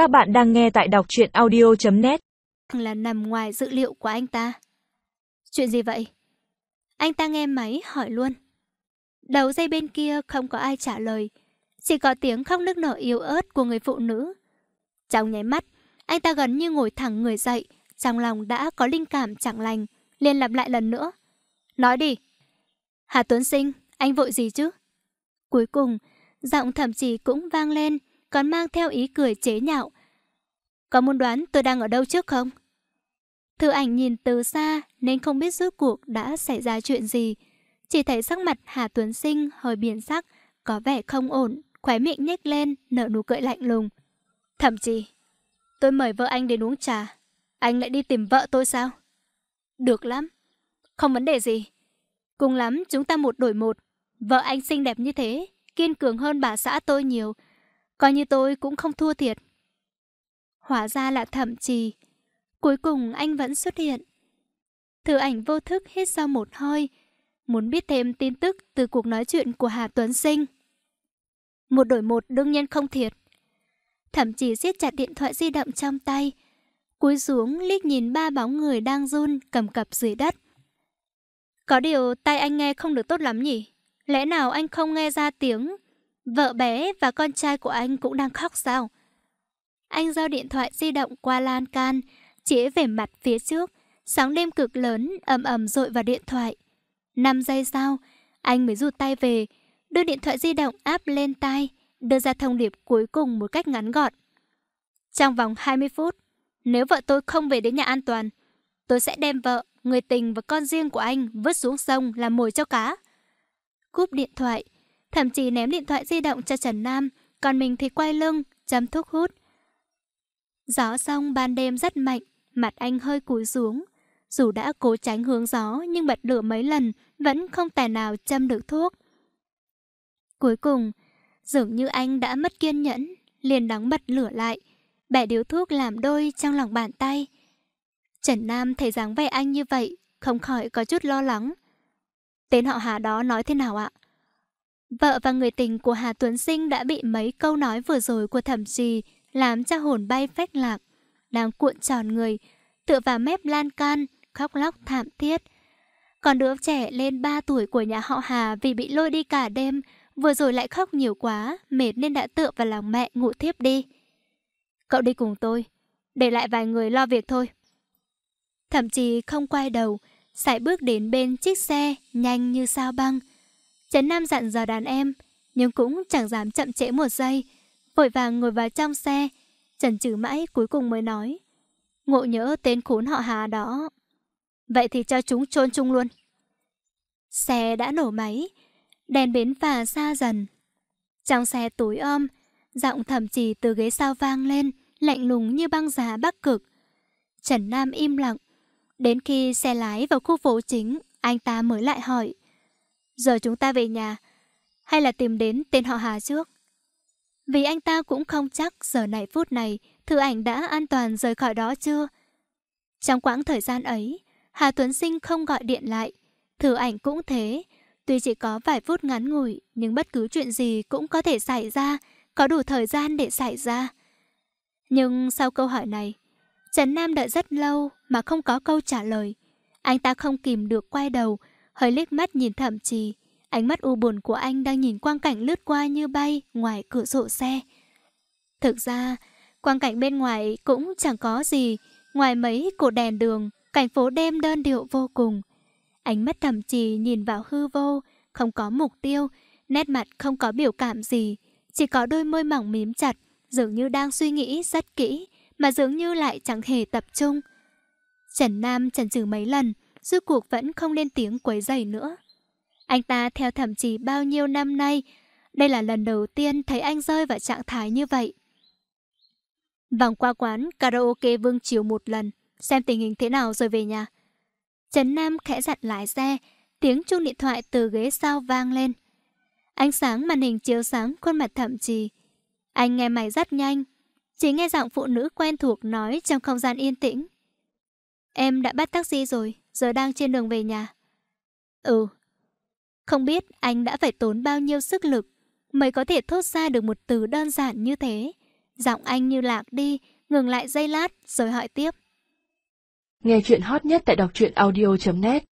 Các bạn đang nghe tại đọc truyện audio.net Là nằm ngoài dữ liệu của anh ta. Chuyện gì vậy? Anh ta nghe máy hỏi luôn. Đầu dây bên kia không có ai trả lời. Chỉ có tiếng khóc nức nở yếu ớt của người phụ nữ. Trong nháy mắt, anh ta gần như ngồi thẳng người dậy. Trong lòng đã có linh cảm chẳng lành. liền lặp lại lần nữa. Nói đi. Hà Tuấn Sinh, anh vội gì chứ? Cuối cùng, giọng thậm chí cũng vang lên còn mang theo ý cười chế nhạo. Có muốn đoán tôi đang ở đâu trước không? Thư ảnh nhìn từ xa nên không biết rốt cuộc đã xảy ra chuyện gì. Chỉ thấy sắc mặt Hà Tuấn Sinh hơi biến sắc, có vẻ không ổn, khóe miệng nhếch lên, nở nụ cười lạnh lùng. Thậm chí, tôi mời vợ anh đến uống trà. Anh lại đi tìm vợ tôi sao? Được lắm. Không vấn đề gì. Cùng lắm chúng ta một đổi một. Vợ anh xinh đẹp như thế, kiên cường hơn bà xã tôi nhiều. Coi như tôi cũng không thua thiệt. Hóa ra là thậm chí. Cuối cùng anh vẫn xuất hiện. Thử ảnh vô thức hít sau một hơi. Muốn biết thêm tin tức từ cuộc nói chuyện của Hà Tuấn Sinh. Một đổi một đương nhiên không thiệt. Thậm chí siết chặt điện thoại di động trong tay. Cúi xuống liếc nhìn ba bóng người đang run cầm cập dưới đất. Có điều tay anh nghe không được tốt lắm nhỉ? Lẽ nào anh không nghe ra tiếng Vợ bé và con trai của anh cũng đang khóc sao? Anh giao điện thoại di động qua lan can, chỉ về mặt phía trước, sáng đêm cực lớn ầm ầm rội vào điện thoại. 5 giây sau, anh mới rụt tay về, đưa điện thoại di động áp lên tai, đưa ra thông điệp cuối cùng một cách ngắn gọn. Trong vòng 20 phút, nếu vợ tôi không về đến nhà an toàn, tôi sẽ đem vợ, người tình và con riêng của anh vứt xuống sông làm mồi cho cá. Cúp điện thoại, thậm chí ném điện thoại di động cho Trần Nam, còn mình thì quay lưng, châm thuốc hút. Gió xong ban đêm rất mạnh, mặt anh hơi cúi xuống. Dù đã cố tránh hướng gió nhưng bật lửa mấy lần vẫn không tài nào châm được thuốc. Cuối cùng, dường như anh đã mất kiên nhẫn, liền đóng bật lửa lại, bẻ điếu thuốc làm đôi trong lòng bàn tay. Trần Nam thấy dáng vẻ anh như vậy, không khỏi có chút lo lắng. Tên họ Hà đó nói thế nào ạ? Vợ và người tình của Hà Tuấn Sinh đã bị mấy câu nói vừa rồi của thẩm trì làm cho hồn bay phách lạc. Đang cuộn tròn người, tựa vào mép lan can, khóc lóc thảm thiết. Còn đứa trẻ lên 3 tuổi của nhà họ Hà vì bị lôi đi cả đêm, vừa rồi lại khóc nhiều quá, mệt nên đã tựa vào lòng mẹ ngủ thiếp đi. Cậu đi cùng tôi, để lại vài người lo việc thôi. Thậm chí không quay đầu, sải bước đến bên chiếc xe, nhanh như sao băng, Trấn Nam dặn dò đàn em, nhưng cũng chẳng dám chậm trễ một giây. Vội vàng ngồi vào trong xe, chần chừ mãi cuối cùng mới nói. Ngộ nhớ tên khốn họ Hà đó. Vậy thì cho chúng chôn chung luôn. Xe đã nổ máy, đèn bến phà xa dần. Trong xe tối om, giọng thầm trì từ ghế sau vang lên, lạnh lùng như băng giá bắc cực. Trần Nam im lặng. Đến khi xe lái vào khu phố chính, anh ta mới lại hỏi. Giờ chúng ta về nhà, Hay là tìm đến tên họ Hà trước? Vì anh ta cũng không chắc Giờ này phút này Thư ảnh đã an toàn rời khỏi đó chưa. Trong quãng thời gian ấy, Hà Tuấn Sinh không gọi điện lại. Thư ảnh cũng thế, Tuy chỉ có vài phút ngắn ngủi, Nhưng bất cứ chuyện gì cũng có thể xảy ra, Có đủ thời gian để xảy ra. Nhưng sau câu hỏi này, Trần Nam đợi rất lâu Mà không có câu trả lời. Anh ta không kìm được quay đầu hơi liếc mắt nhìn thẩm trì. Ánh mắt u buồn của anh đang nhìn quang cảnh lướt qua như bay ngoài cửa sổ xe. Thực ra, quang cảnh bên ngoài cũng chẳng có gì, ngoài mấy cột đèn đường, cảnh phố đêm đơn điệu vô cùng. Ánh mắt thẩm trì nhìn vào hư vô, không có mục tiêu, nét mặt không có biểu cảm gì, chỉ có đôi môi mỏng mím chặt, dường như đang suy nghĩ rất kỹ, mà dường như lại chẳng hề tập trung. Trần Nam chần chừ mấy lần, rốt cuộc vẫn không lên tiếng quấy rầy nữa. Anh ta theo thẩm chí bao nhiêu năm nay, đây là lần đầu tiên thấy anh rơi vào trạng thái như vậy. Vòng qua quán karaoke Vương Chiều một lần, xem tình hình thế nào rồi về nhà. Trấn Nam khẽ dặn lái xe, tiếng chuông điện thoại từ ghế sau vang lên. Ánh sáng màn hình chiếu sáng khuôn mặt thẩm trì. Anh nghe mày rất nhanh, chỉ nghe giọng phụ nữ quen thuộc nói trong không gian yên tĩnh. Em đã bắt taxi rồi, giờ đang trên đường về nhà. Ừ. Không biết anh đã phải tốn bao nhiêu sức lực mới có thể thốt ra được một từ đơn giản như thế. Giọng anh như lạc đi, ngừng lại giây lát rồi hỏi tiếp. Nghe chuyện hot nhất tại đọc truyện audio.net